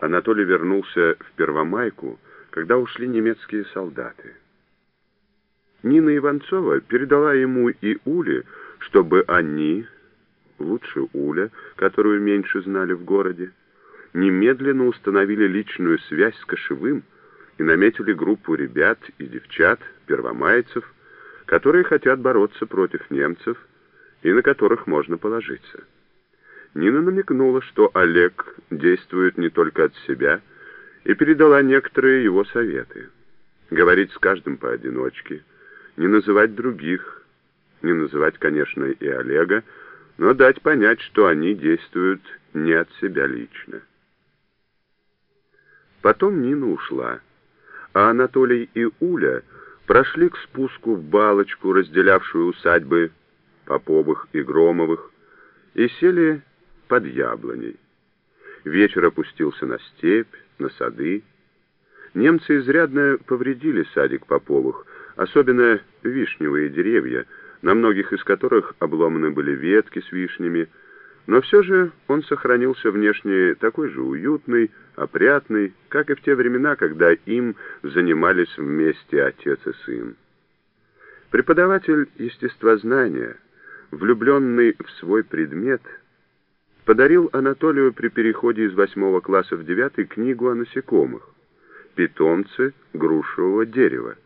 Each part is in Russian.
Анатолий вернулся в Первомайку, когда ушли немецкие солдаты. Нина Иванцова передала ему и Уле, чтобы они, лучше Уля, которую меньше знали в городе, немедленно установили личную связь с Кошевым и наметили группу ребят и девчат, первомайцев, которые хотят бороться против немцев и на которых можно положиться. Нина намекнула, что Олег действует не только от себя, и передала некоторые его советы. Говорить с каждым поодиночке, не называть других, не называть, конечно, и Олега, но дать понять, что они действуют не от себя лично. Потом Нина ушла, а Анатолий и Уля прошли к спуску в балочку, разделявшую усадьбы Поповых и Громовых, и сели под яблоней. Вечер опустился на степь, на сады. Немцы изрядно повредили садик Поповых, особенно вишневые деревья, на многих из которых обломаны были ветки с вишнями, но все же он сохранился внешне такой же уютный, опрятный, как и в те времена, когда им занимались вместе отец и сын. Преподаватель естествознания, влюбленный в свой предмет, подарил Анатолию при переходе из восьмого класса в девятый книгу о насекомых «Питомцы грушевого дерева».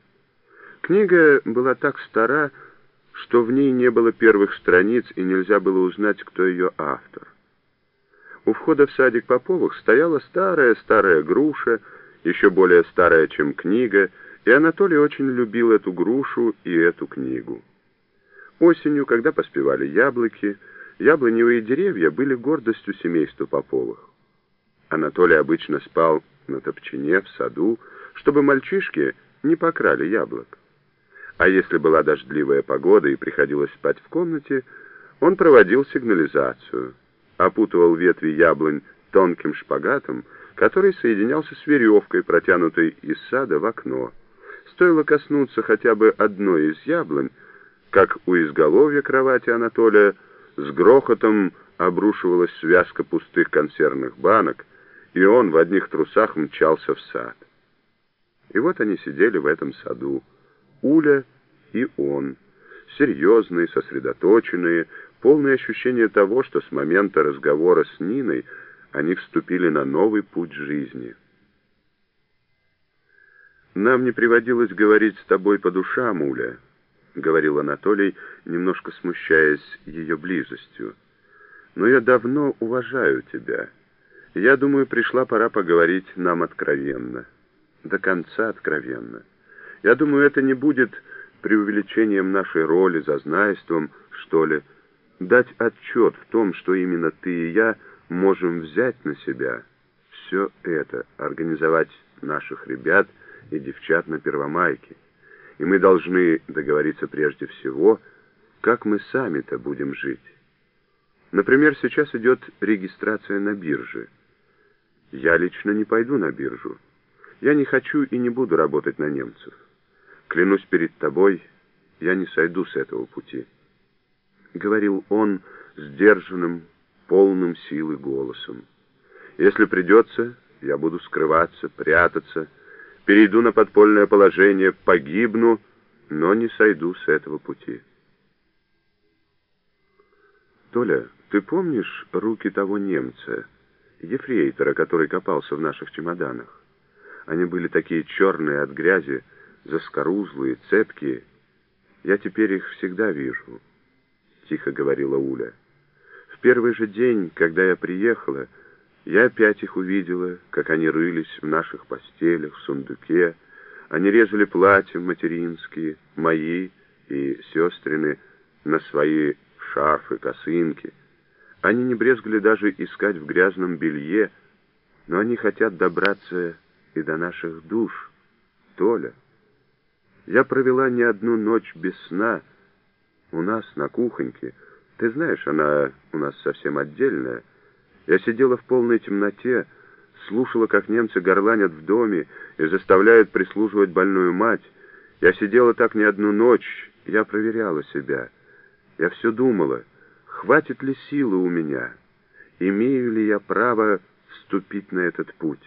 Книга была так стара, что в ней не было первых страниц и нельзя было узнать, кто ее автор. У входа в садик Поповых стояла старая-старая груша, еще более старая, чем книга, и Анатолий очень любил эту грушу и эту книгу. Осенью, когда поспевали яблоки, яблоневые деревья были гордостью семейства Поповых. Анатолий обычно спал на топчине в саду, чтобы мальчишки не покрали яблок а если была дождливая погода и приходилось спать в комнате, он проводил сигнализацию, опутывал ветви яблонь тонким шпагатом, который соединялся с веревкой, протянутой из сада в окно. Стоило коснуться хотя бы одной из яблонь, как у изголовья кровати Анатолия с грохотом обрушивалась связка пустых консервных банок, и он в одних трусах мчался в сад. И вот они сидели в этом саду, Уля и он, серьезные, сосредоточенные, полные ощущения того, что с момента разговора с Ниной они вступили на новый путь жизни. «Нам не приводилось говорить с тобой по душам, Уля», — говорил Анатолий, немножко смущаясь ее близостью. «Но я давно уважаю тебя. Я думаю, пришла пора поговорить нам откровенно, до конца откровенно». Я думаю, это не будет преувеличением нашей роли, зазнайством, что ли, дать отчет в том, что именно ты и я можем взять на себя все это, организовать наших ребят и девчат на Первомайке. И мы должны договориться прежде всего, как мы сами-то будем жить. Например, сейчас идет регистрация на бирже. Я лично не пойду на биржу. Я не хочу и не буду работать на немцев. Клянусь перед тобой, я не сойду с этого пути. Говорил он сдержанным, полным силы голосом. Если придется, я буду скрываться, прятаться, перейду на подпольное положение, погибну, но не сойду с этого пути. Толя, ты помнишь руки того немца, ефрейтора, который копался в наших чемоданах? Они были такие черные от грязи, заскорузлые, цепкие. Я теперь их всегда вижу, — тихо говорила Уля. В первый же день, когда я приехала, я опять их увидела, как они рылись в наших постелях, в сундуке. Они резали платья материнские, мои и сестрины, на свои шарфы, косынки. Они не брезгали даже искать в грязном белье, но они хотят добраться и до наших душ. Толя. Я провела не одну ночь без сна. У нас на кухоньке. Ты знаешь, она у нас совсем отдельная. Я сидела в полной темноте, слушала, как немцы горланят в доме и заставляют прислуживать больную мать. Я сидела так не одну ночь, я проверяла себя. Я все думала, хватит ли силы у меня, имею ли я право ступить на этот путь.